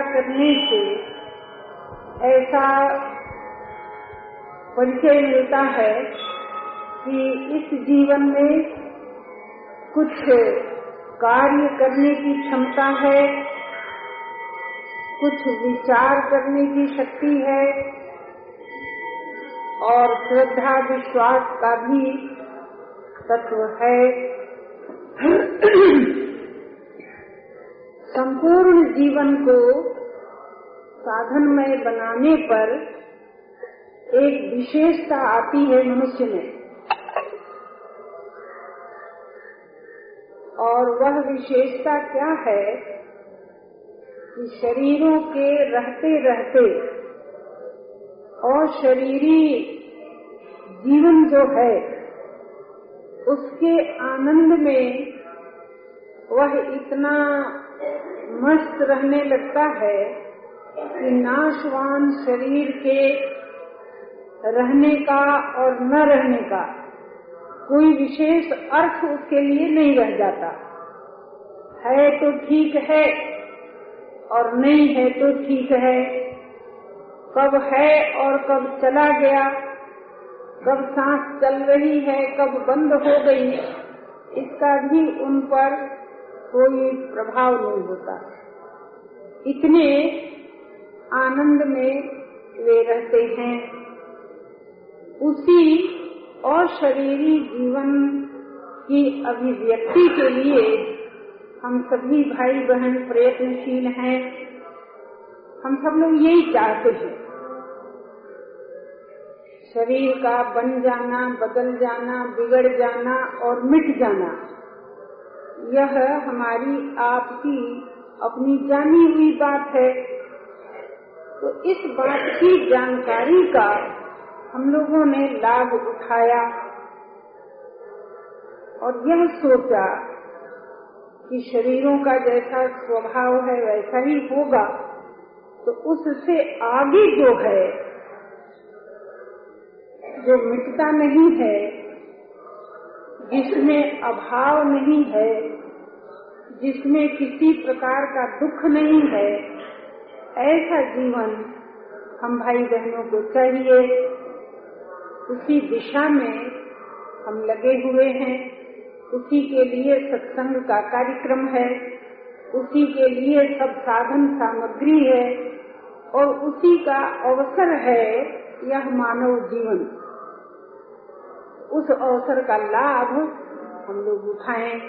करने से ऐसा परिचय मिलता है कि इस जीवन में कुछ कार्य करने की क्षमता है, कुछ विचार करने की शक्ति है, और श्रद्धा, विश्वास का भी तत्व है। संपूर्ण जीवन को साधनमय बनाने पर एक विशेषता आती है मनुष्य में। और वह विशेषता क्या है कि शरीरों के रहते रहते और शरीरी जीवन जो है, उसके आनंद में वह इतना मस्त रहने लगता है कि नाशवान शरीर के रहने का और न रहने का कोई विशेष अर्थ उसके लिए नहीं रह जाता। है तो ठीक है और नहीं है तो ठीक है। कब है और कब चला गया, कब सांस चल रही है, कब बंद हो गई, इसका भी उन पर कोई प्रभाव नहीं होता। इतने आनंद में वे रहते हैं। उसी और शरीरी जीवन की अभिव्यक्ति के लिए हम सभी भाई बहन प्रयत्नशील हैं। हम सब लोग यही चाहते हैं। शरीर का बन जाना, बदल जाना, बिगड़ जाना और मिट जाना, यह हमारी आपकी अपनी जानी हुई बात है। तो इस बात की जानकारी का हम लोगों ने लाभ उठाया और यह सोचा कि शरीरों का जैसा स्वभाव है, वैसा ही होगा तो उससे आगे जो है, जो मिटता नहीं है, जिसमें अभाव नहीं है, जिसमें किसी प्रकार का दुख नहीं है ऐसा जीवन हम भाई बहनों को चाहिए, उसी दिशा में हम लगे हुए हैं, उसी के लिए सत्संग का कार्यक्रम है, उसी के लिए सब साधन सामग्री है, और उसी का अवसर है यह मानव जीवन। उस अवसर का लाभ हम लोग उठाएँ,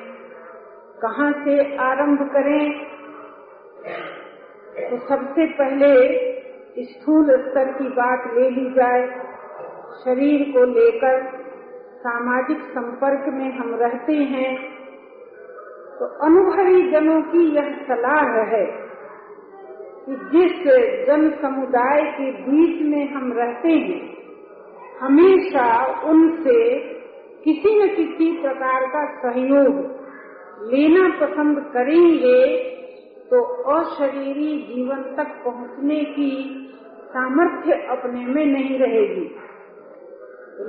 कहाँ से आरंभ करें? तो सबसे पहले स्थूल स्तर की बात ले ली जाए, शरीर को लेकर सामाजिक संपर्क में हम रहते हैं तो अनुभवी जनों की यह सलाह है कि जिस जन समुदाय के बीच में हम रहते हैं, हमेशा उनसे किसी न किसी प्रकार का सहयोग लेना पसंद करेंगे तो अशरीरी जीवन तक पहुँचने की सामर्थ्य अपने में नहीं रहेगी।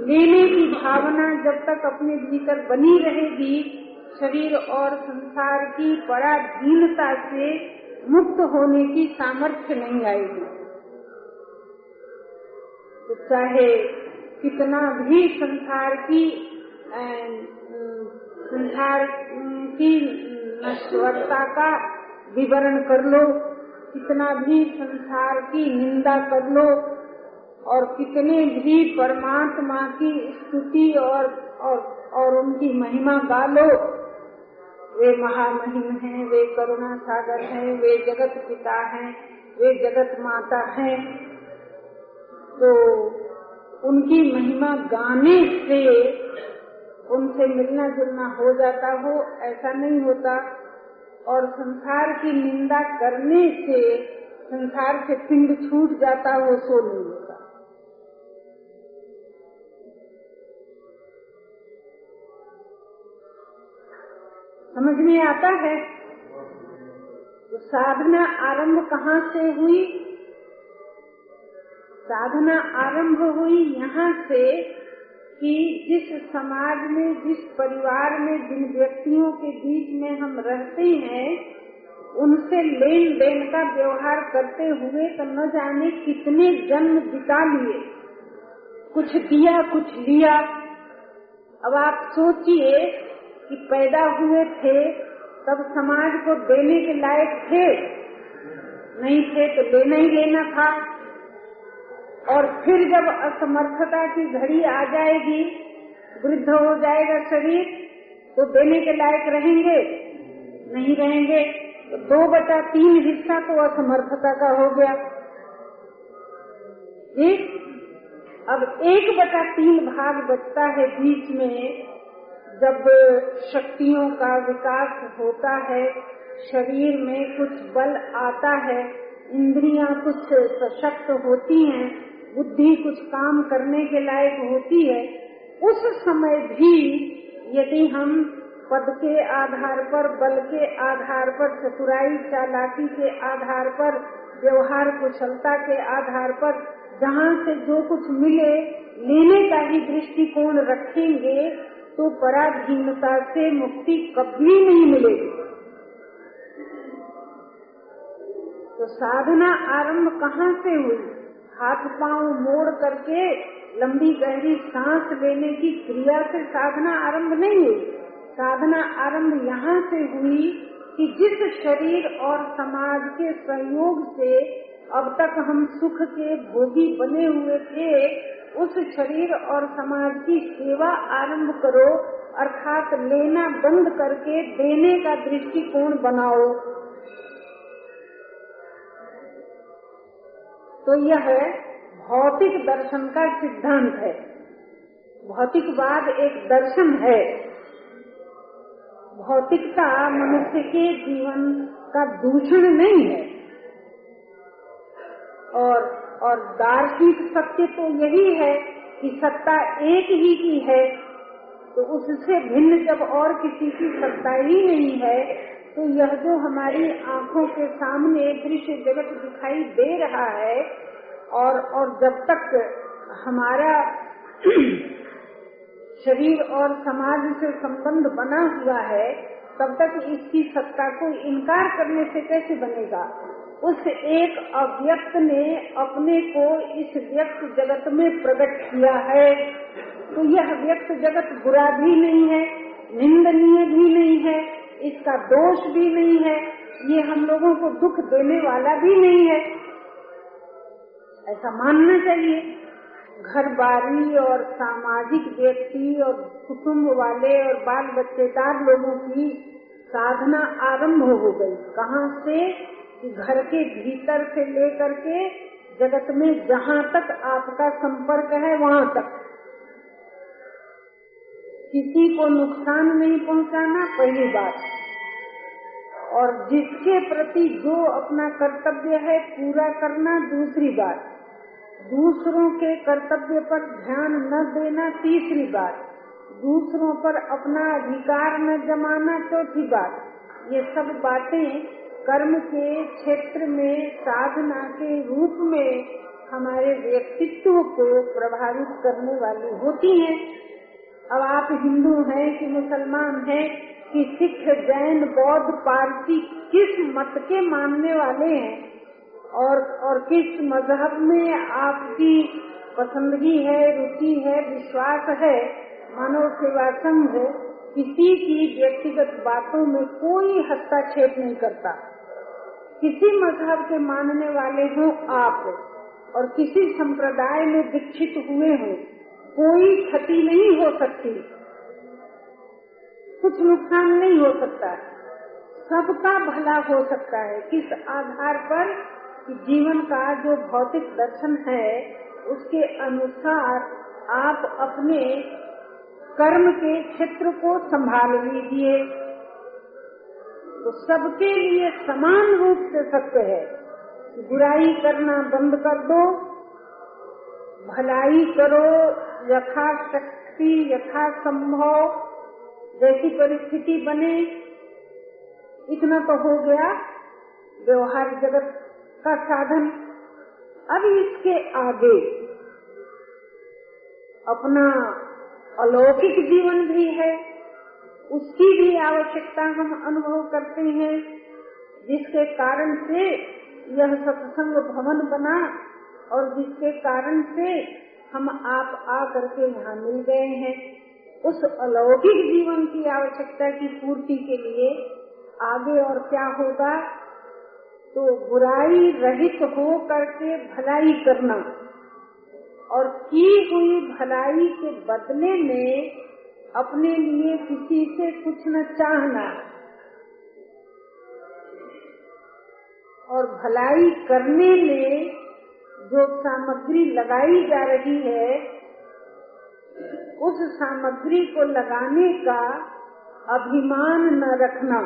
लेने की भावना जब तक अपने भीतर बनी रहेगी, शरीर और संसार की पराधीनता से मुक्त होने की सामर्थ्य नहीं आएगी। तो चाहे कितना भी संसार की संसार की नश्वरता का विवरण कर लो, कितना भी संसार की निंदा कर लो, और कितने भी परमात्मा की स्तुति और और और उनकी महिमा गा लो। वे महामहिम हैं, वे करुणा सागर हैं, वे जगत पिता हैं, वे जगत माता हैं। तो उनकी महिमा गाने से, उनसे मिलना जुलना हो जाता हो, ऐसा नहीं होता। और संसार की निंदा करने से संसार से पिंड छूट जाता हो सो नहीं होता समझ में आता है? तो साधना आरंभ कहाँ से हुई? साधना आरंभ हुई यहाँ से कि जिस समाज में, जिस परिवार में, जिन व्यक्तियों के बीच में हम रहते हैं, उनसे लेन देन का व्यवहार करते हुए तो न जाने कितने जन्म बिता लिए। कुछ दिया, कुछ लिया। अब आप सोचिए कि पैदा हुए थे, तब समाज को देने के लायक थे। नहीं थे तो लेना ही लेना था। और फिर जब असमर्थता की घड़ी आ जाएगी, वृद्ध हो जाएगा शरीर तो देने के लायक रहेंगे? नहीं रहेंगे। तो दो बटा तीन हिस्सा तो असमर्थता का हो गया। एक अब एक बटा तीन भाग बचता है बीच में, जब शक्तियों का विकास होता है, शरीर में कुछ बल आता है, इंद्रियाँ कुछ सशक्त होती हैं बुद्धि कुछ काम करने के लायक होती है, उस समय भी यदि हम पद के आधार पर, बल के आधार पर, चतुराई चालाकी के आधार पर, व्यवहार कुशलता के आधार पर जहाँ से जो कुछ मिले, लेने का ही दृष्टिकोण रखेंगे तो पराधीनता से मुक्ति कभी नहीं मिलेगी। तो साधना आरंभ कहाँ से हुई? हाथ पाँव मोड़ करके लंबी गहरी सांस लेने की क्रिया से साधना आरंभ नहीं हुई। साधना आरंभ यहाँ से हुई कि जिस शरीर और समाज के सहयोग से अब तक हम सुख के भोगी बने हुए थे, उस शरीर और समाज की सेवा आरंभ करो, अर्थात लेना बंद करके देने का दृष्टिकोण बनाओ। तो यह भौतिक दर्शन का सिद्धांत है। भौतिकवाद एक दर्शन है। भौतिकता मनुष्य के जीवन का दूषण नहीं है। और और दार्शनिक सत्य तो यही है कि सत्ता एक ही की है तो उससे भिन्न जब और किसी की सत्ता ही नहीं है तो यह जो हमारी आँखों के सामने दृश्य जगत दिखाई दे रहा है, और और जब तक हमारा शरीर और समाज से संबंध बना हुआ है, तब तक इसकी सत्ता को इनकार करने से कैसे बनेगा? उस एक अव्यक्त ने अपने को इस व्यक्त जगत में प्रकट किया है। तो यह व्यक्त जगत बुरा भी नहीं है, निंदनीय भी नहीं है इसका दोष भी नहीं है, ये हम लोगों को दुख देने वाला भी नहीं है। ऐसा मानना चाहिए। घर बारी और सामाजिक व्यक्ति और कुटुम्ब वाले और बाल बच्चेदार लोगों की साधना आरंभ हो गई। कहाँ से? घर के भीतर से लेकर के जगत में जहाँ तक आपका संपर्क है, वहाँ तक। किसी को नुकसान नहीं पहुँचाना, पहली बात। और जिसके प्रति जो अपना कर्तव्य है पूरा करना, दूसरी बात। दूसरों के कर्तव्य पर ध्यान न देना, तीसरी बात। दूसरों पर अपना अधिकार न जमाना, चौथी बात। ये सब बातें कर्म के क्षेत्र में, साधना के रूप में हमारे व्यक्तित्व को प्रभावित करने वाली होती हैं। अब आप हिंदू हैं कि मुसलमान हैं कि सिख, जैन, बौद्ध, पारसी किस मत के मानने वाले हैं? और और किस मज़हब में आपकी पसंदगी है, रुचि है, विश्वास है? मानव सेवा संघ किसी की व्यक्तिगत बातों में कोई हस्तक्षेप नहीं करता। किसी मज़हब के मानने वाले हो आप और किसी संप्रदाय में दीक्षित हुए हो। कोई क्षति नहीं हो सकती। कुछ नुकसान नहीं हो सकता। सबका भला हो सकता है। किस आधार पर जीवन का जो भौतिक दर्शन है, उसके अनुसार आप अपने कर्म के क्षेत्र को संभाल लीजिए। तो सबके लिए समान रूप से सत्य है। बुराई करना बंद कर दो, भलाई करो यथा शक्ति यथा संभव जैसी परिस्थिति बने, इतना तो हो गया व्यवहार जगत का साधन। अब इसके आगे अपना अलौकिक जीवन भी है, उसकी भी आवश्यकता हम अनुभव करते हैं, जिसके कारण से यह सत्संग भवन बना और जिसके कारण से हम आप आ करके यहाँ मिल गए हैं। उस अलौकिक जीवन की आवश्यकता की पूर्ति के लिए आगे और क्या होगा? तो बुराई रहित हो करके भलाई करना और की हुई भलाई के बदले में अपने लिए किसी से कुछ न चाहना और भलाई करने में जो सामग्री लगाई जा रही है, उस सामग्री को लगाने का अभिमान न रखना।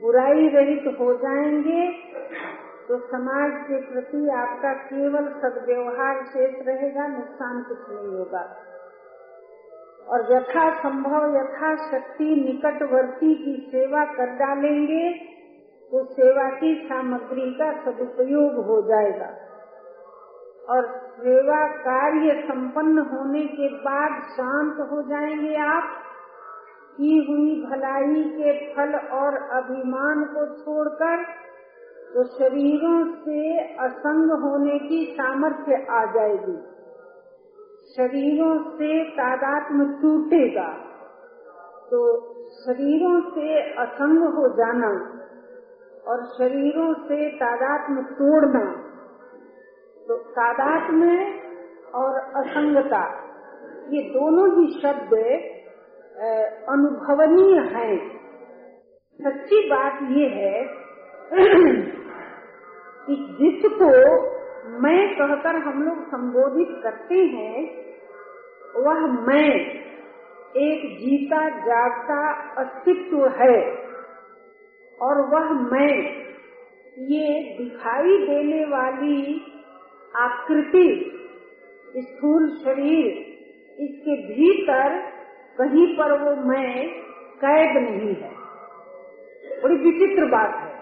बुराई रहित हो जाएँगे तो समाज के प्रति आपका केवल सदव्यवहार शेष रहेगा, नुकसान कुछ नहीं होगा। और यथा संभव यथा शक्ति निकटवर्ती की सेवा कर डालेंगे तो सेवा की सामग्री का सदुपयोग हो जाएगा। और सेवा कार्य संपन्न होने के बाद शांत हो जाएँगे आप, की हुई भलाई के फल और अभिमान को छोड़कर तो शरीरों से असंग होने की सामर्थ्य आ जाएगी। शरीरों से तादात्म टूटेगा तो शरीरों से असंग हो जाना और शरीरों से तादात्म तोड़ना तो तादात्म्य और असंगता, ये दोनों ही शब्द अनुभवनीय हैं। सच्ची बात ये है कि जिसको मैं कहकर हम लोग संबोधित करते हैं, वह मैं, एक जीता जागता अस्तित्व है। और वह मैं, ये दिखाई देने वाली आकृति, स्थूल शरीर, इसके भीतर कहीं पर वो मैं कैद नहीं है। बड़ी विचित्र बात है।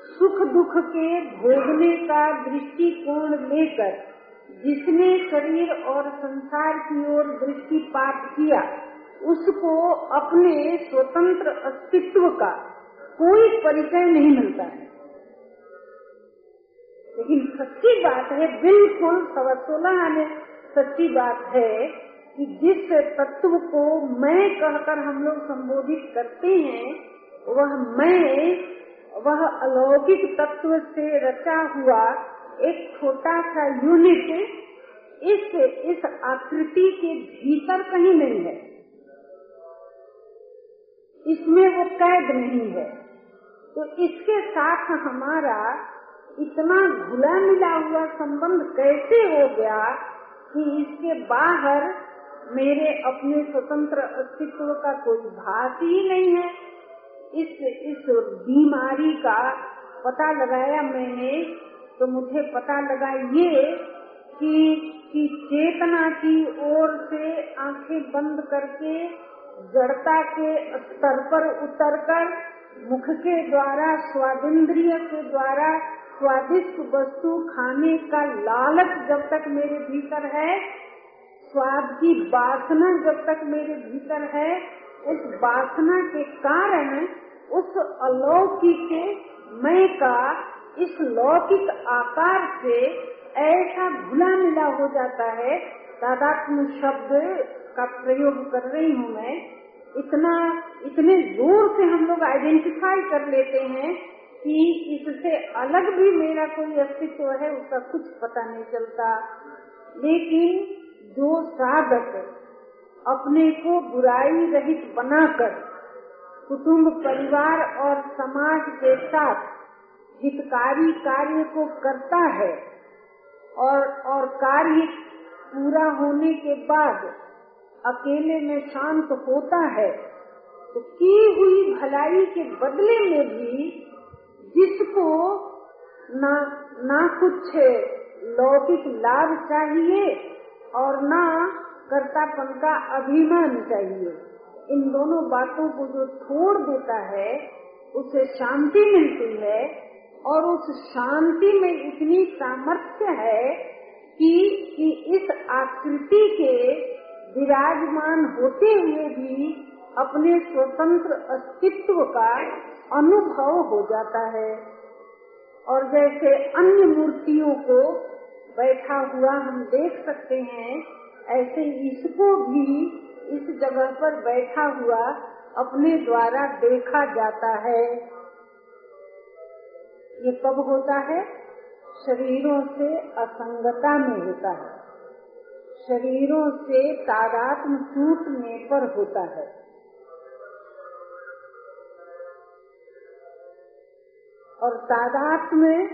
सुख दुख के भोगने का दृष्टिकोण लेकर जिसने शरीर और संसार की ओर दृष्टिपात किया उसको अपने स्वतंत्र अस्तित्व का कोई परिचय नहीं मिलता है। लेकिन सच्ची बात है, बिल्कुल सवा सोलह आने सच्ची बात है कि जिस तत्व को मैं कहकर हम लोग संबोधित करते हैं, वह मैं, वह अलौकिक तत्व से रचा हुआ एक छोटा सा यूनिट इस इस आकृति के भीतर कहीं नहीं है। इसमें वो कैद नहीं है। तो इसके साथ हमारा इतना घुला मिला हुआ संबंध कैसे हो गया कि इसके बाहर मेरे अपने स्वतंत्र अस्तित्व का कोई भाष ही नहीं है। इस इस बीमारी का पता लगाया मैंने तो मुझे पता लगा ये कि कि चेतना की ओर से आँखें बंद करके जड़ता के स्तर पर उतरकर मुख के द्वारा, स्वादिंद्रिय के द्वारा, स्वादिष्ट वस्तु खाने का लालच जब तक मेरे भीतर है, स्वाद की वासना जब तक मेरे भीतर है उस वासना के कारण उस अलौकिक मैं का इस लौकिक आकार से ऐसा भुला मिला हो जाता है। तादात्म शब्द का प्रयोग कर रही हूँ मैं, इतना, इतने ज़ोर से हम लोग आइडेंटिफाई कर लेते हैं कि इससे अलग भी मेरा कोई अस्तित्व है, उसका कुछ पता नहीं चलता। लेकिन जो साधक अपने को बुराई रहित बनाकर कुटुंब, परिवार और समाज के साथ हितकारी कार्य को करता है और और कार्य पूरा होने के बाद अकेले में शांत होता है तो की हुई भलाई के बदले में भी जिसको ना ना कुछ लौकिक लाभ चाहिए और ना कर्तापन का अभिमान चाहिए इन दोनों बातों को जो छोड़ देता है उसे शांति मिलती है और उस शांति में इतनी सामर्थ्य है कि, कि इस आकृति के विराजमान होते हुए भी अपने स्वतंत्र अस्तित्व का अनुभव हो जाता है। और जैसे अन्य मूर्तियों को बैठा हुआ हम देख सकते हैं, ऐसे इसको भी इस जगह पर बैठा हुआ अपने द्वारा देखा जाता है। ये कब होता है? शरीरों से असंगता में होता है। शरीरों से तादात्म टूटने पर होता है। और तादात में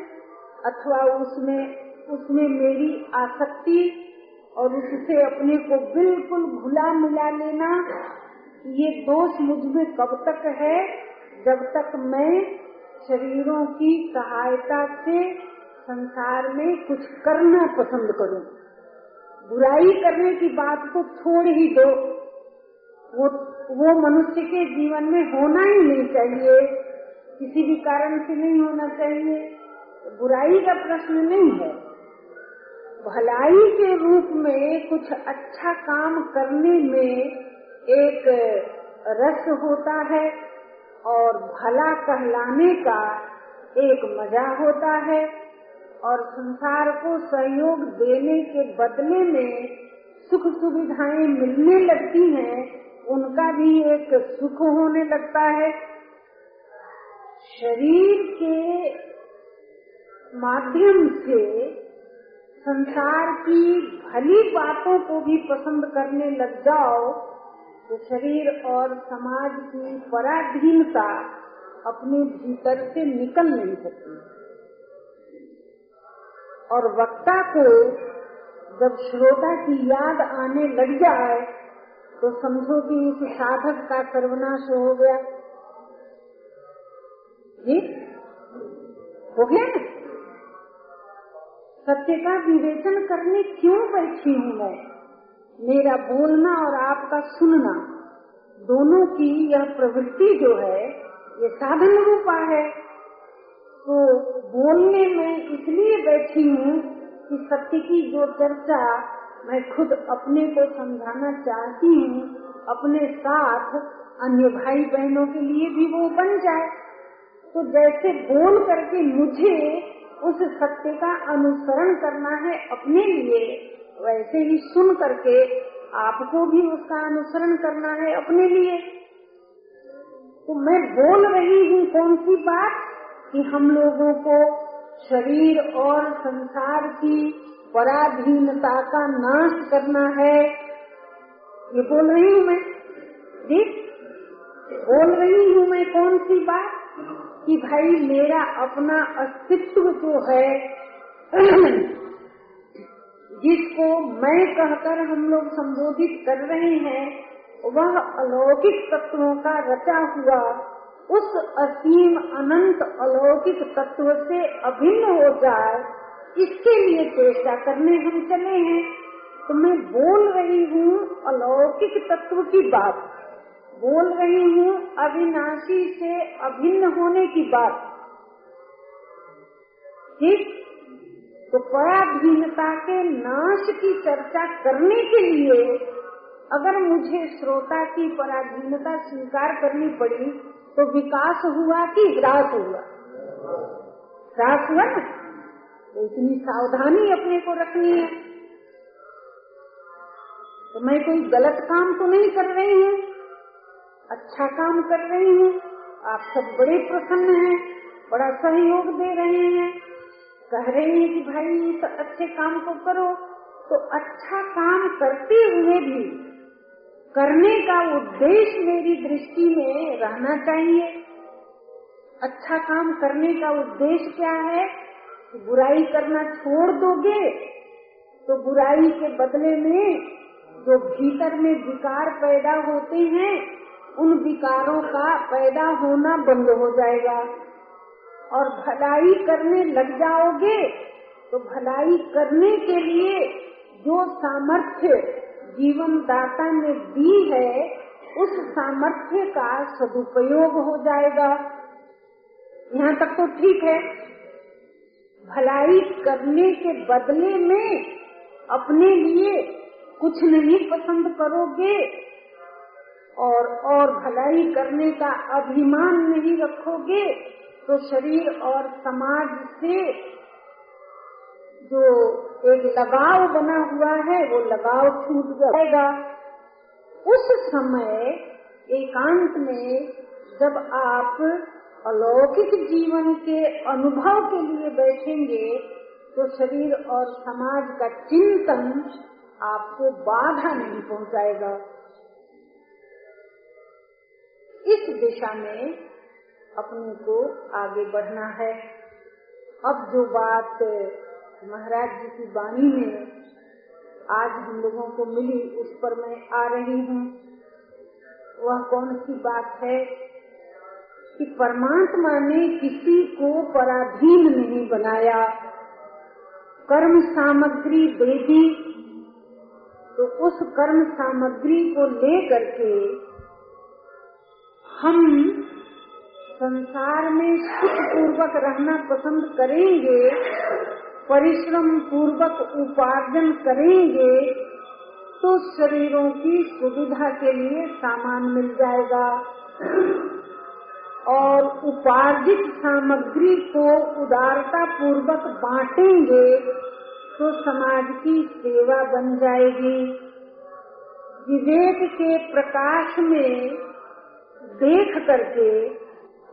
अथवा उसमें उसमें मेरी आसक्ति और उससे अपने को बिल्कुल भुला मिला लेना, ये दोष मुझमें कब तक है? जब तक मैं शरीरों की सहायता से संसार में कुछ करना पसंद करूँ। बुराई करने की बात को छोड़ ही दो। वो वो मनुष्य के जीवन में होना ही नहीं चाहिए। किसी भी कारण से नहीं होना चाहिए। बुराई का प्रश्न नहीं है। भलाई के रूप में कुछ अच्छा काम करने में एक रस होता है और भला कहलाने का एक मज़ा होता है। और संसार को सहयोग देने के बदले में सुख सुविधाएँ मिलने लगती हैं, उनका भी एक सुख होने लगता है। शरीर के माध्यम से संसार की भली बातों को भी पसंद करने लग जाओ तो शरीर और समाज की पराधीनता अपने भीतर से निकल नहीं सकती। और वक्ता को जब श्रोता की याद आने लग जाए तो समझो कि उस साधक का सर्वनाश हो गया। जी? हो गया सत्य का विवेचन करने क्यों बैठी हूँ मैं? मेरा बोलना और आपका सुनना, दोनों की यह प्रवृत्ति जो है, ये साधन रूपा है। तो बोलने में इसलिए बैठी हूँ कि सत्य की जो चर्चा मैं खुद अपने को समझाना चाहती हूँ, अपने साथ अन्य भाई बहनों के लिए भी वो बन जाए। तो जैसे बोल करके मुझे उस सत्य का अनुसरण करना है अपने लिए, वैसे ही सुन करके आपको भी उसका अनुसरण करना है अपने लिए। तो मैं बोल रही हूँ, कौन सी बात? कि हम लोगों को शरीर और संसार की पराधीनता का नाश करना है। ये बोल रही हूँ मैं? जी? बोल रही हूँ मैं कौन सी बात? कि भाई मेरा अपना अस्तित्व जो है। जिसको मैं कहकर हम लोग संबोधित कर रहे हैं, वह अलौकिक तत्वों का रचा हुआ उस असीम अनंत अलौकिक तत्व से अभिन्न हो जाए, इसके लिए चेष्टा करने हम चले हैं। तो मैं बोल रही हूँ अलौकिक तत्व की बात। बोल रही हूँ अविनाशी से अभिन्न होने की बात। ठीक? तो पराधीनता के नाश की चर्चा करने के लिए अगर मुझे श्रोता की पराधीनता स्वीकार करनी पड़ी तो विकास हुआ कि ह्रास हुआ? ह्रास हुआ ना? तो इतनी सावधानी अपने को रखनी है। तो मैं कोई गलत काम तो नहीं कर रही हूँ? अच्छा काम कर रही हूँ? आप सब बड़े प्रसन्न हैं, बड़ा सहयोग दे रहे हैं। कह रहे हैं कि भाई तो अच्छे काम को करो। तो अच्छा काम करते हुए भी करने का उद्देश्य मेरी दृष्टि में रहना चाहिए। अच्छा काम करने का उद्देश्य क्या है? बुराई करना छोड़ दोगे तो बुराई के बदले में जो भीतर में विकार पैदा होते हैं, उन विकारों का पैदा होना बंद हो जाएगा। और भलाई करने लग जाओगे तो भलाई करने के लिए जो सामर्थ्य जीवन दाता ने दी है, उस सामर्थ्य का सदुपयोग हो जाएगा। यहाँ तक तो ठीक है। भलाई करने के बदले में अपने लिए कुछ नहीं पसंद करोगे और और भलाई करने का अभिमान नहीं रखोगे तो शरीर और समाज से जो एक लगाव बना हुआ है, वो लगाव छूट जाएगा। उस समय एकांत में जब आप अलौकिक जीवन के अनुभव के लिए बैठेंगे तो शरीर और समाज का चिंतन आपको बाधा नहीं पहुंचाएगा। इस दिशा में अपने को आगे बढ़ना है। अब जो बात महाराज जी की वाणी में आज हम लोगों को मिली, उस पर मैं आ रही हूँ। वह कौन सी बात है कि परमात्मा ने किसी को पराधीन नहीं बनाया? कर्म सामग्री दे दी तो उस कर्म सामग्री को ले करके हम संसार में सुख पूर्वक रहना पसंद करेंगे परिश्रम पूर्वक उपार्जन करेंगे तो शरीरों की सुविधा के लिए सामान मिल जाएगा। और उपार्जित सामग्री को उदारता पूर्वक बांटेंगे तो समाज की सेवा बन जाएगी। विवेक के प्रकाश में देख करके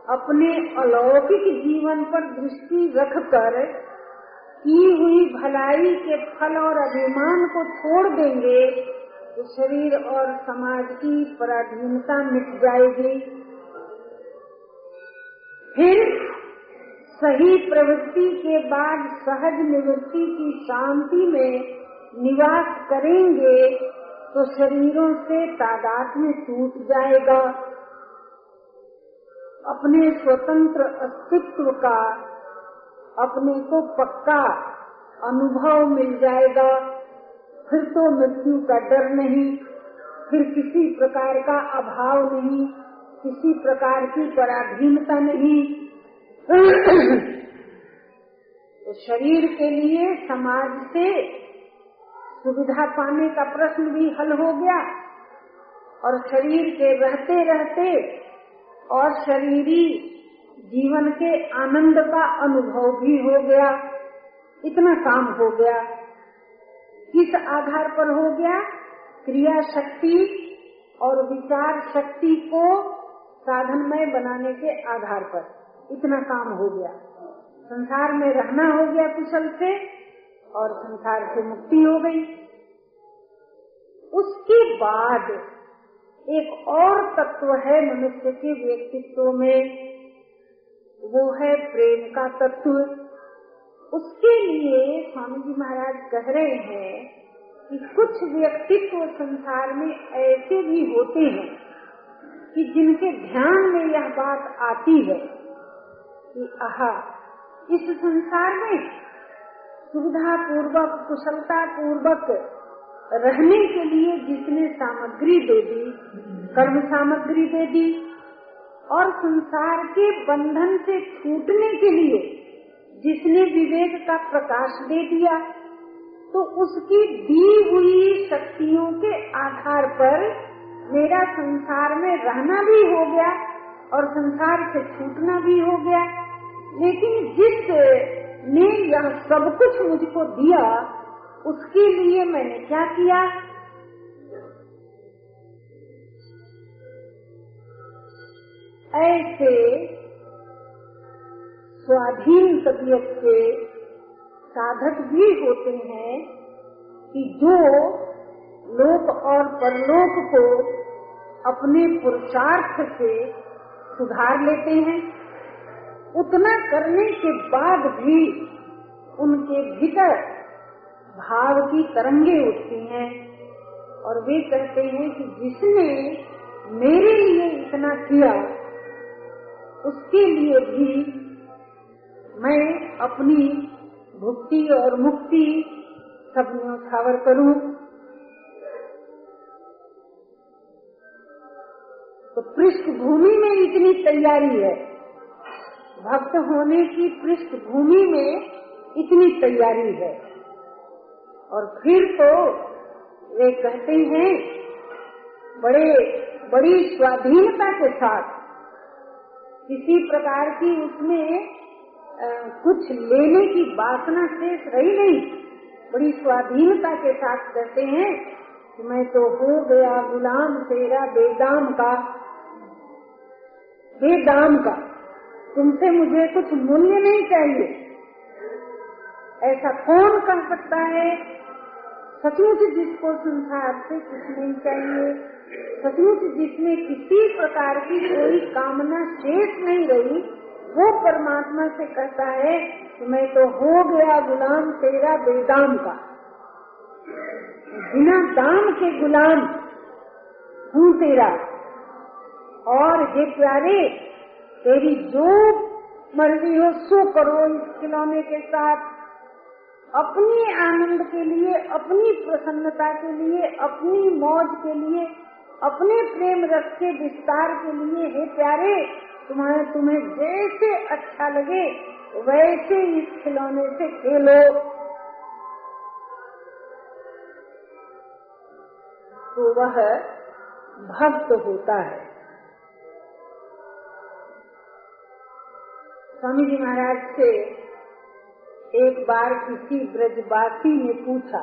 अपने अलौकिक जीवन पर दृष्टि रखकर की हुई भलाई के फल और अभिमान को छोड़ देंगे तो शरीर और समाज की पराधीनता मिट जाएगी। फिर सही प्रवृत्ति के बाद सहज निवृत्ति की शांति में निवास करेंगे तो शरीरों से तादाद में टूट जाएगा। अपने स्वतंत्र अस्तित्व का अपने को पक्का अनुभव मिल जाएगा। फिर तो मृत्यु का डर नहीं, फिर किसी प्रकार का अभाव नहीं, किसी प्रकार की पराधीनता नहीं। तो शरीर के लिए, समाज से सुविधा पाने का प्रश्न भी हल हो गया। और शरीर के रहते रहते और शरीरी जीवन के आनंद का अनुभव भी हो गया, इतना काम हो गया। किस आधार पर हो गया? क्रिया शक्ति और विचार शक्ति को साधनमय बनाने के आधार पर। इतना काम हो गया। संसार में रहना हो गया कुशल से और संसार से मुक्ति हो गई। उसके बाद एक और तत्व है मनुष्य के व्यक्तित्व में। वो है प्रेम का तत्व। उसके लिए स्वामी जी महाराज कह रहे हैं कि कुछ व्यक्तित्व संसार में ऐसे भी होते हैं कि जिनके ध्यान में यह बात आती है कि, आहा, इस संसार में सुविधा पूर्वक कुशलता पूर्वक रहने के लिए जिसने सामग्री दे दी, कर्म सामग्री दे दी और संसार के बंधन से छूटने के लिए जिसने विवेक का प्रकाश दे दिया तो उसकी दी हुई शक्तियों के आधार पर मेरा संसार में रहना भी हो गया और संसार से छूटना भी हो गया। लेकिन जिस ने यह सब कुछ मुझको दिया, उसके लिए मैंने क्या किया? ऐसे स्वाधीन तबियत के साधक भी होते हैं कि जो लोक और परलोक को अपने पुरुषार्थ से सुधार लेते हैं। उतना करने के बाद भी उनके भीतर भाव की तरंगे उठती हैं और वे कहते हैं कि जिसने मेरे लिए इतना किया उसके लिए भी मैं अपनी भुक्ति और मुक्ति सब न्यौछावर करूँ। तो पृष्ठभूमि में इतनी तैयारी है। भक्त होने की पृष्ठभूमि में इतनी तैयारी है। और फिर तो वे कहते हैं, बड़े, बड़ी स्वाधीनता के साथ किसी प्रकार की उसमें आ, कुछ लेने की वासना शेष रही नहीं। बड़ी स्वाधीनता के साथ कहते हैं कि मैं तो हो गया गुलाम तेरा बेदाम का। बेदाम का। तुमसे मुझे कुछ मूल्य नहीं चाहिए। ऐसा कौन कह सकता है सचमुच जिसको संसार से कुछ नहीं चाहिए? सचमुच जिसमें किसी प्रकार की कोई कामना शेष नहीं रही, वो परमात्मा से कहता है कि मैं तो हो गया गुलाम तेरा बेदाम का। बिना दाम के गुलाम हूँ तेरा। और हे प्यारे, तेरी जो मर्ज़ी हो, सो करो इस खिलौने के साथ अपनी आनंद के लिए, अपनी प्रसन्नता के लिए, अपनी मौज के लिए, अपने प्रेम रस के विस्तार के लिए, हे प्यारे, तुम्हारे, तुम्हें जैसे अच्छा लगे, वैसे इस खिलौने से खेलो। तो वह भक्त होता है। स्वामी जी महाराज से एक बार किसी ब्रजवासी ने पूछा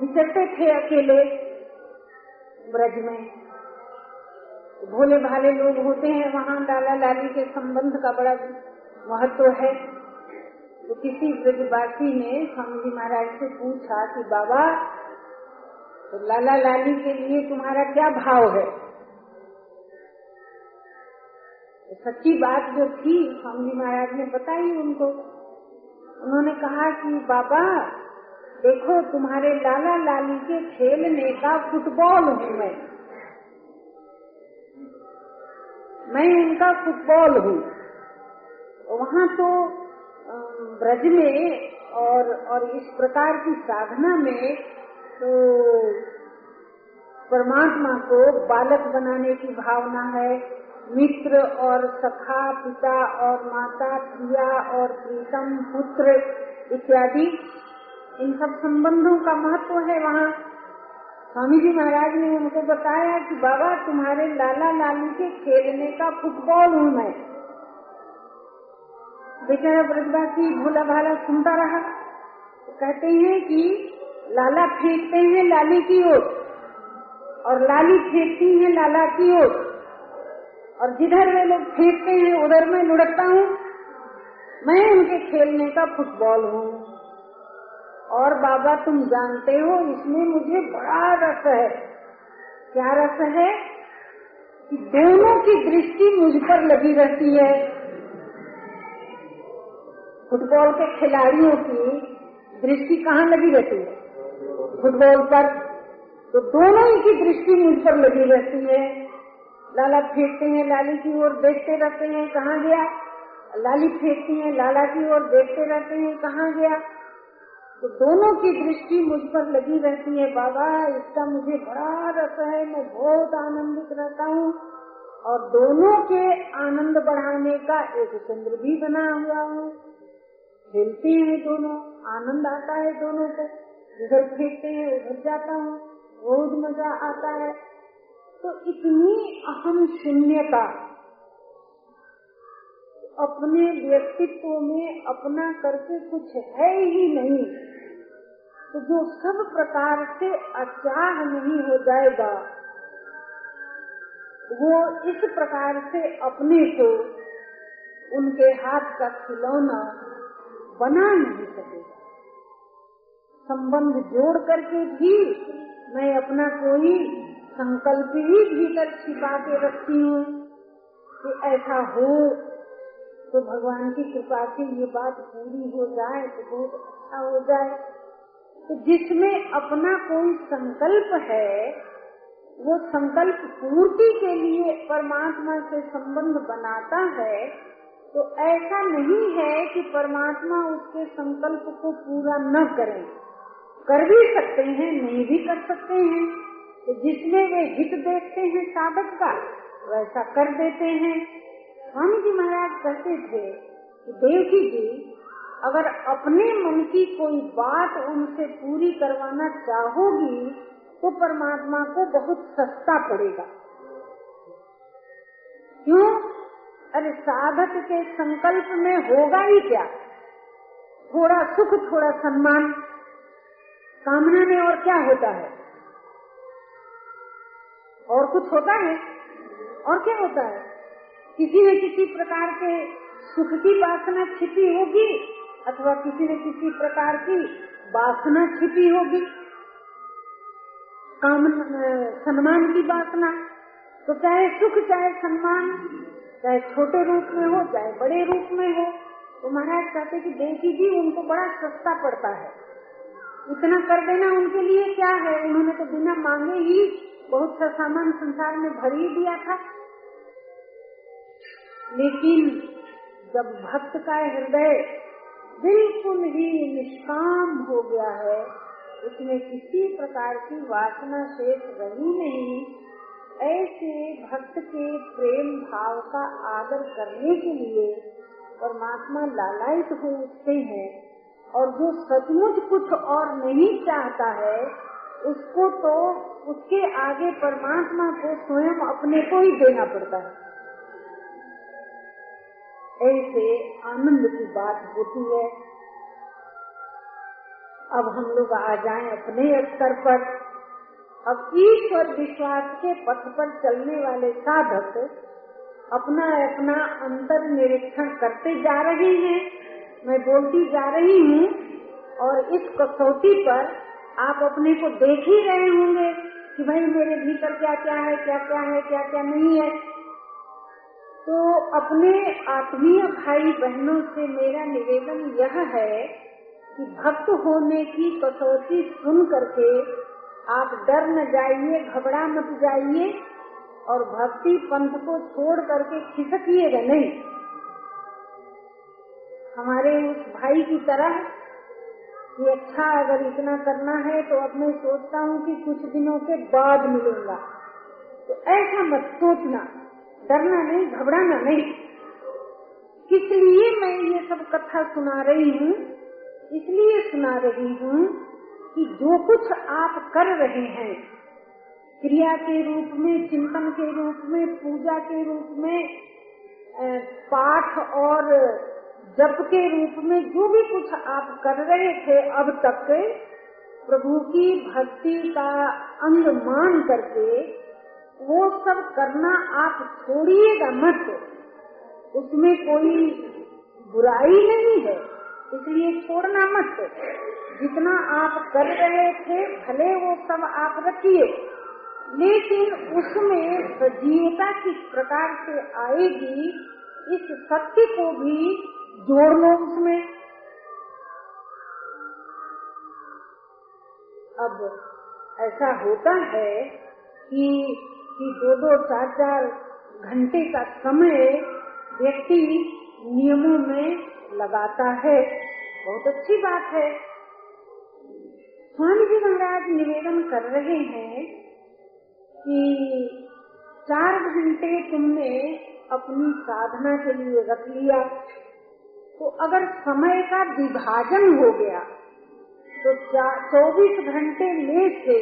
विचरते थे अकेले ब्रज में? भोले भाले लोग होते हैं, वहाँ लाला लाली के संबंध का बड़ा महत्व है। तो किसी ब्रजवासी ने स्वामी जी महाराज से पूछा कि, बाबा तो लाला लाली के लिए तुम्हारा क्या भाव है? सच्ची बात जो थी, स्वामी महाराज ने बताई उनको। उन्होंने कहा कि, बाबा, देखो, तुम्हारे लाला लाली के खेलने का फुटबॉल हूँ मैं। मैं उनका फुटबॉल हूँ। वहाँ तो ब्रज में और और इस प्रकार की साधना में तो परमात्मा को बालक बनाने की भावना है। मित्र और सखा, पिता और माता, प्रिया और प्रीतम, पुत्र इत्यादि। इन सब संबंधों का महत्व है वहाँ। स्वामी जी महाराज ने उनको बताया कि बाबा, तुम्हारे लाला लाली के खेलने का फुटबॉल हूँ मैं। बेचारा ब्रजवासी भोला भाला सुनता रहा। कहते हैं कि लाला फेंकते हैं लाली की ओर और लाली फेंकती है लाला की ओर। और जिधर वे लोग फेंकते हैं, उधर मैं लुढ़कता हूँ। मैं उनके खेलने का फुटबॉल हूँ। और बाबा, तुम जानते हो, इसमें मुझे बड़ा रस है। क्या रस है? कि दोनों की दृष्टि मुझ पर लगी रहती है। फुटबॉल के खिलाड़ियों की दृष्टि कहाँ लगी रहती है? फुटबॉल पर। तो दोनों की दृष्टि मुझ पर लगी रहती है। लाला फेंकते हैं, लाली की ओर देखते रहते हैं, कहाँ गया? लाली फेंकती है, लाला की ओर देखते रहते हैं, कहाँ गया? तो दोनों की दृष्टि मुझ पर लगी रहती है, बाबा, इसका मुझे बड़ा रस है, मैं बहुत आनंदित रहता हूँ। और दोनों के आनंद बढ़ाने का एक चंद्र भी बना हुआ हूँ। खेलते हैं दोनों, आनंद आता है दोनों को। इधर फेंकते हैं, उधर जाता हूँ, बहुत मज़ा आता है। तो इतनी अहम शून्यता अपने व्यक्तित्व में अपना करके कुछ है ही नहीं तो जो सब प्रकार से अचाह नहीं हो जाएगा, वो इस प्रकार से अपने को उनके हाथ का खिलौना बना नहीं सकेगा। संबंध जोड़ करके भी मैं अपना कोई संकल्प ही भीतर छिपा के रखती हूँ। कि ऐसा हो तो भगवान की कृपा से ये बात पूरी हो जाए तो बहुत अच्छा हो जाए। तो जिसमें अपना कोई संकल्प है, वो संकल्प पूर्ति के लिए परमात्मा से संबंध बनाता है तो ऐसा नहीं है कि परमात्मा उसके संकल्प को पूरा न करे। कर भी सकते हैं, नहीं भी कर सकते हैं। तो जिसमें वे हित देखते हैं साधक का, वैसा कर देते हैं। स्वामी जी महाराज कहते थे कि देवकी जी, अगर अपने मन की कोई बात उनसे पूरी करवाना चाहोगी तो परमात्मा को बहुत सस्ता पड़ेगा। क्यों? अरे साधक के संकल्प में होगा ही क्या? थोड़ा सुख, थोड़ा सम्मान। कामना में और क्या होता है? और कुछ होता है? और क्या होता है? किसी न किसी प्रकार के सुख की वासना छिपी होगी, अथवा किसी न किसी प्रकार की वासना छिपी होगी। काम, सम्मान की वासना। तो चाहे सुख, चाहे सम्मान, चाहे छोटे रूप में हो, चाहे बड़े रूप में हो तो महाराज कहते कि देखी जी, उनको बड़ा सस्ता पड़ता है। इतना कर देना उनके लिए क्या है? उन्होंने तो बिना मांगे ही बहुत सा सामान संसार में भर ही दिया था। लेकिन जब भक्त का हृदय बिल्कुल ही निष्काम हो गया है, उसमें किसी प्रकार की वासना शेष रही नहीं, ऐसे भक्त के प्रेम भाव का आदर करने के लिए परमात्मा लालायित हो उठते हैं और जो सचमुच कुछ और नहीं चाहता है उसको तो उसके आगे परमात्मा को स्वयं अपने को ही देना पड़ता है। ऐसे आनंद की बात होती है। अब हम लोग आ जाएँ अपने स्तर पर। अब ईश्वर विश्वास के पथ पर चलने वाले साधक अपना अपना अंतर निरीक्षण करते जा रहे हैं। मैं बोलती जा रही हूँ और इस कसौटी पर आप अपने को देख ही रहे होंगे कि भाई मेरे भीतर क्या क्या है, क्या क्या है, क्या क्या नहीं है। तो अपने आत्मीय भाई बहनों से मेरा निवेदन यह है कि भक्त होने की कसौटी सुन करके आप डर न जाइए, घबरा मत जाइए और भक्ति पंथ को छोड़ करके खिसकिएगा नहीं। हमारे उस भाई की तरह कि अच्छा अगर इतना करना है तो अब मैं सोचता हूँ कि कुछ दिनों के बाद मिलूँगा। तो ऐसा मत सोचना। डरना नहीं, घबराना नहीं। इसलिए मैं ये सब कथा सुना रही हूँ। इसलिए सुना रही हूँ कि जो कुछ आप कर रहे हैं, क्रिया के रूप में, चिंतन के रूप में, पूजा के रूप में पाठ और जप के रूप में जो भी कुछ आप कर रहे थे, अब तक प्रभु की भक्ति का अंग मान करके वो सब करना आप छोड़िएगा मत। उसमें कोई बुराई नहीं है, इसलिए छोड़ना मत। जितना आप कर रहे थे, भले वो सब आप रखिए, लेकिन उसमें सजीवता किस प्रकार से आएगी, इस सत्य को भी जोड़ लो उसमें। अब ऐसा होता है कि कि दो दो चार चार घंटे का समय व्यक्ति नियमों में लगाता है। बहुत अच्छी बात है। स्वामी जी महाराज निवेदन कर रहे हैं कि चार घंटे तुमने अपनी साधना के लिए रख लिया। तो अगर समय का विभाजन हो गया तो चौबीस घंटे में से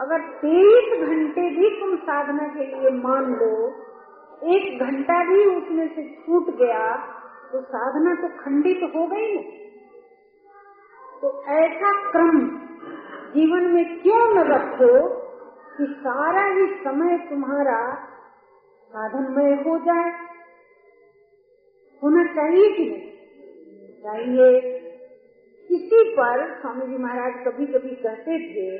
अगर तेईस घंटे भी तुम साधना के लिए मान लो, एक घंटा भी उसमें से छूट गया तो साधना तो खंडित हो गई ना। तो ऐसा क्रम जीवन में क्यों न रखो कि सारा ही समय तुम्हारा साधनमय हो जाए? होना चाहिए कि नहीं? चाहिए इसी पर स्वामी जी महाराज कभी कभी कहते थे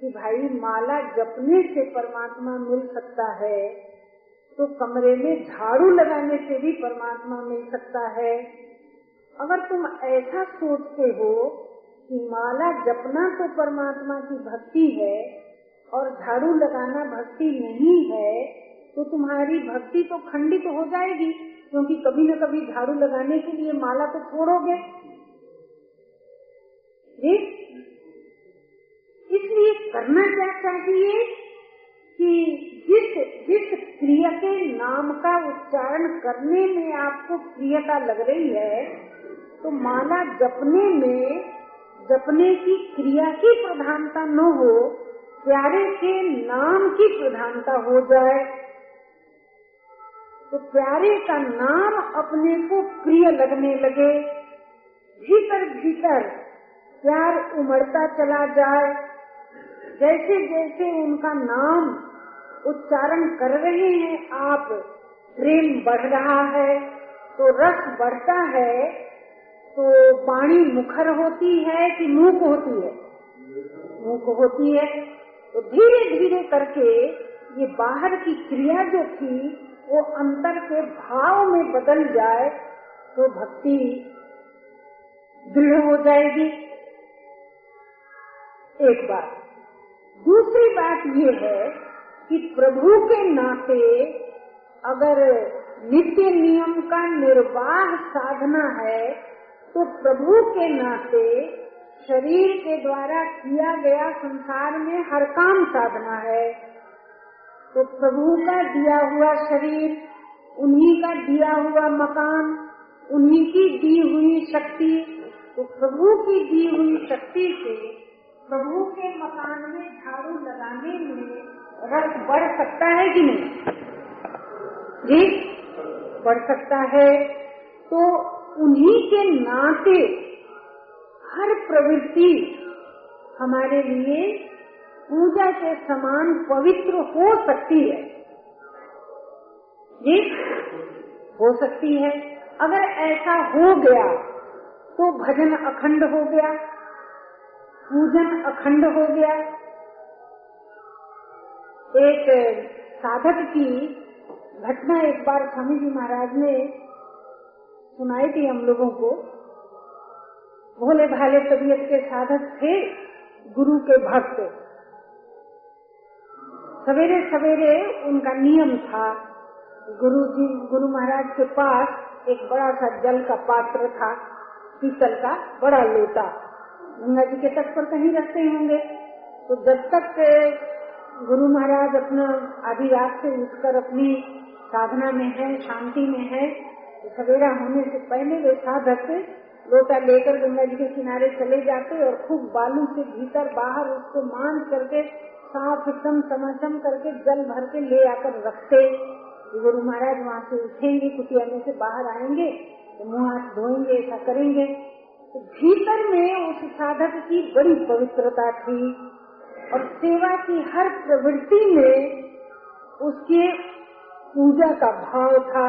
कि भाई, माला जपने से परमात्मा मिल सकता है तो कमरे में झाड़ू लगाने से भी परमात्मा मिल सकता है। अगर तुम ऐसा सोचते हो कि माला जपना तो परमात्मा की भक्ति है और झाड़ू लगाना भक्ति नहीं है तो तुम्हारी भक्ति तो खंडित हो जाएगी। क्योंकि कभी न कभी झाड़ू लगाने के लिए माला तो छोड़ोगे इसलिए करना क्या चाहिए कि जिस जिस क्रिया के नाम का उच्चारण करने में आपको प्रियता लग रही है तो माला जपने में, जपने की क्रिया की प्रधानता न हो, प्यारे के नाम की प्रधानता हो जाए। तो प्यारे का नाम अपने को प्रिय लगने लगे। भीतर भीतर प्यार उमड़ता चला जाए। जैसे जैसे उनका नाम उच्चारण कर रहे हैं, आप प्रेम बढ़ रहा है तो रस बढ़ता है तो वाणी मुखर होती है कि मूक होती है? मूक होती है। तो धीरे धीरे करके ये बाहर की क्रिया जो थी वो अंतर के भाव में बदल जाए तो भक्ति दृढ़ हो जाएगी। एक बात। दूसरी बात ये है कि प्रभु के नाते अगर नित्य नियम का निर्वाह साधना है तो प्रभु के नाते शरीर के द्वारा किया गया संसार में हर काम साधना है। तो प्रभु का दिया हुआ शरीर, उन्हीं का दिया हुआ मकान, उन्हीं की दी हुई शक्ति तो प्रभु की दी हुई शक्ति से प्रभु के मकान में झाड़ू लगाने में रस बढ़ सकता है कि नहीं? जी, बढ़ सकता है। तो उन्हीं के नाते हर प्रवृत्ति हमारे लिए पूजा के समान पवित्र हो सकती है। जी? हो सकती है। अगर ऐसा हो गया तो भजन अखंड हो गया, पूजन अखंड हो गया। एक साधक की घटना एक बार स्वामी जी महाराज ने सुनाई थी हम लोगों को। भोले भाले तबीयत के साधक थे, गुरु के भक्त। सवेरे सवेरे उनका नियम था। गुरु जी, गुरु महाराज के पास एक बड़ा सा जल का पात्र था, पीतल का बड़ा लोटा। गंगा जी के तट पर कहीं रखते होंगे। तो जब तक गुरु महाराज अपना आधी रात से उठकर अपनी साधना में है, शांति में है तो सवेरा होने से पहले वे साधक लोटा लेकर गंगा जी के किनारे चले जाते और खूब बालू से भीतर बाहर उसको मान करके साफ़ एकदम समचम करके जल भर के ले आकर रखते। गुरु महाराज वहाँ से उठेंगे कुटिया में से बाहर आएँगे तो मुँह हाथ धोएँगे, ऐसा करेंगे। तो भीतर में उस साधक की बड़ी पवित्रता थी और सेवा की हर प्रवृत्ति में उसके पूजा का भाव था।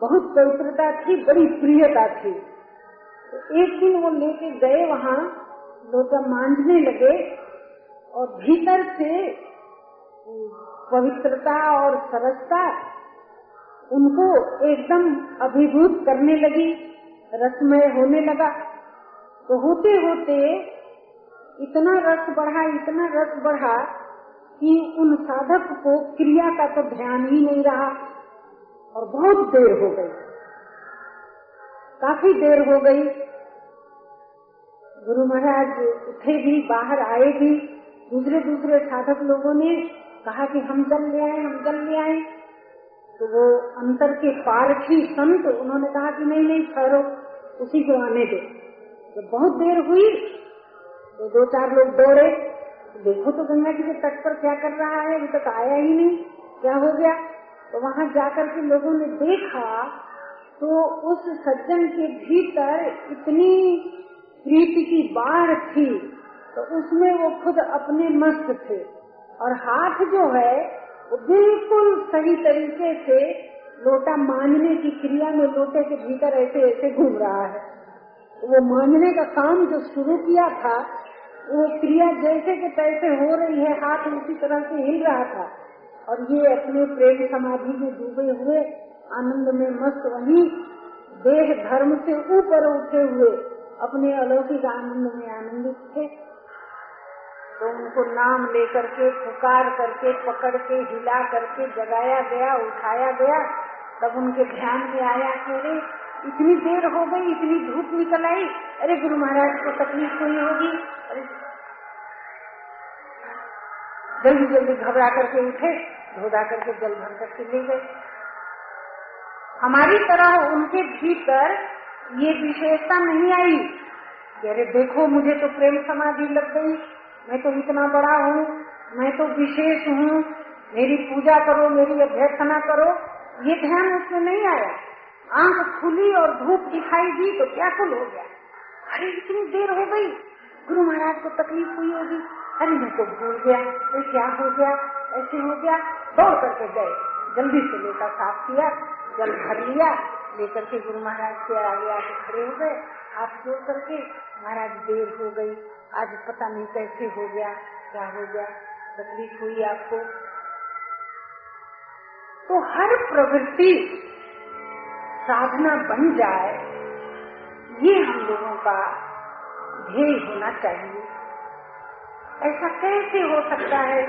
बहुत पवित्रता थी, बड़ी प्रियता थी। तो एक दिन वो लेके गए वहाँ लोटा मांझने लगे और भीतर से पवित्रता और सरसता उनको एकदम अभिभूत करने लगी, रसमय होने लगा। तो होते होते इतना रस बढ़ा, इतना रस बढ़ा कि उन साधक को क्रिया का तो ध्यान ही नहीं रहा और बहुत देर हो गई। काफ़ी देर हो गई। गुरु महाराज उठे भी, बाहर आए भी दूसरे दूसरे साधक लोगों ने कहा कि हम जल ले आए, हम जल ले आए। तो वो अंतर के पारखी संत, उन्होंने कहा कि नहीं नहीं, ठहरो, उसी को आने दो। जब बहुत देर हुई तो दो चार लोग दौड़े। देखो तो गंगा जी के तट पर क्या कर रहा है, अभी तक आया ही नहीं। क्या हो गया? तो वहाँ जाकर के लोगों ने देखा तो उस सज्जन के भीतर इतनी प्रीति की बाढ़ थी। तो उसमें वो खुद अपने मस्त थे। और हाथ जो है, वो बिल्कुल सही तरीके से लोटा मांझने की क्रिया में लोटे के भीतर ऐसे ऐसे घूम रहा है। वो मांझने का काम जो शुरू किया था, वो क्रिया जैसे के तैसे हो रही है, हाथ उसी तरह से हिल रहा था। और ये अपने प्रेम समाधि में डूबे हुए, आनंद में मस्त वही देह धर्म से ऊपर उठे हुए अपने अलौकिक आनंद में आनंदित थे। तो उनको नाम लेकर के, पुकार करके, पकड़ के, हिला करके, जगाया गया, उठाया गया। तब उनके ध्यान में आया कि अरे, इतनी देर हो गई, इतनी धूप निकल आई। अरे, गुरु महाराज को तकलीफ़ हुई होगी। अरे, जल्दी जल्दी घबरा करके उठे, धोधा करके जल भर करके ले गए। हमारी तरह उनके भीतर ये विशेषता नहीं आई अरे, देखो, मुझे तो प्रेम समाधि लग गई। मैं तो इतना बड़ा हूँ, मैं तो विशेष हूँ। मेरी पूजा करो, मेरी अभ्यर्थना करो। ये ध्यान उसमें नहीं आया। आँख खुली और धूप दिखाई दी तो क्या कुल हो गया? अरे, इतनी देर हो गई। गुरु महाराज को तकलीफ़ हुई होगी। अरे, मैं तो भूल गया। अरे क्या हो गया? ऐसे हो गया। दौड़ करके गए। जल्दी से लेकर साफ़ किया, जल भर लिया। लेकर के गुरु महाराज के आगे आके खड़े हो गए। हाथ जोड़ करके महाराज देर हो गई। आज पता नहीं कैसे हो गया, क्या हो गया, तकलीफ़ हुई आपको? तो हर प्रवृत्ति साधना बन जाए, ये हम लोगों का ध्येय होना चाहिए। ऐसा कैसे हो सकता है?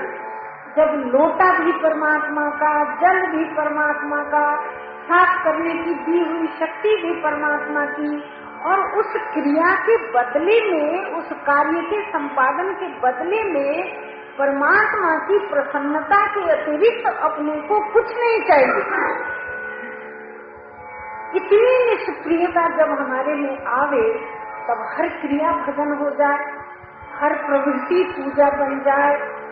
जब लोटा भी परमात्मा का, जल भी परमात्मा का साफ़ करने की दी हुई शक्ति भी परमात्मा की और उस क्रिया के बदले में, उस कार्य के संपादन के बदले में, परमात्मा की प्रसन्नता के अतिरिक्त अपने को कुछ नहीं चाहिए। इतनी निष्प्रियता जब हमारे में आवे, तब हर क्रिया भजन हो जाए, हर प्रवृत्ति पूजा बन जाए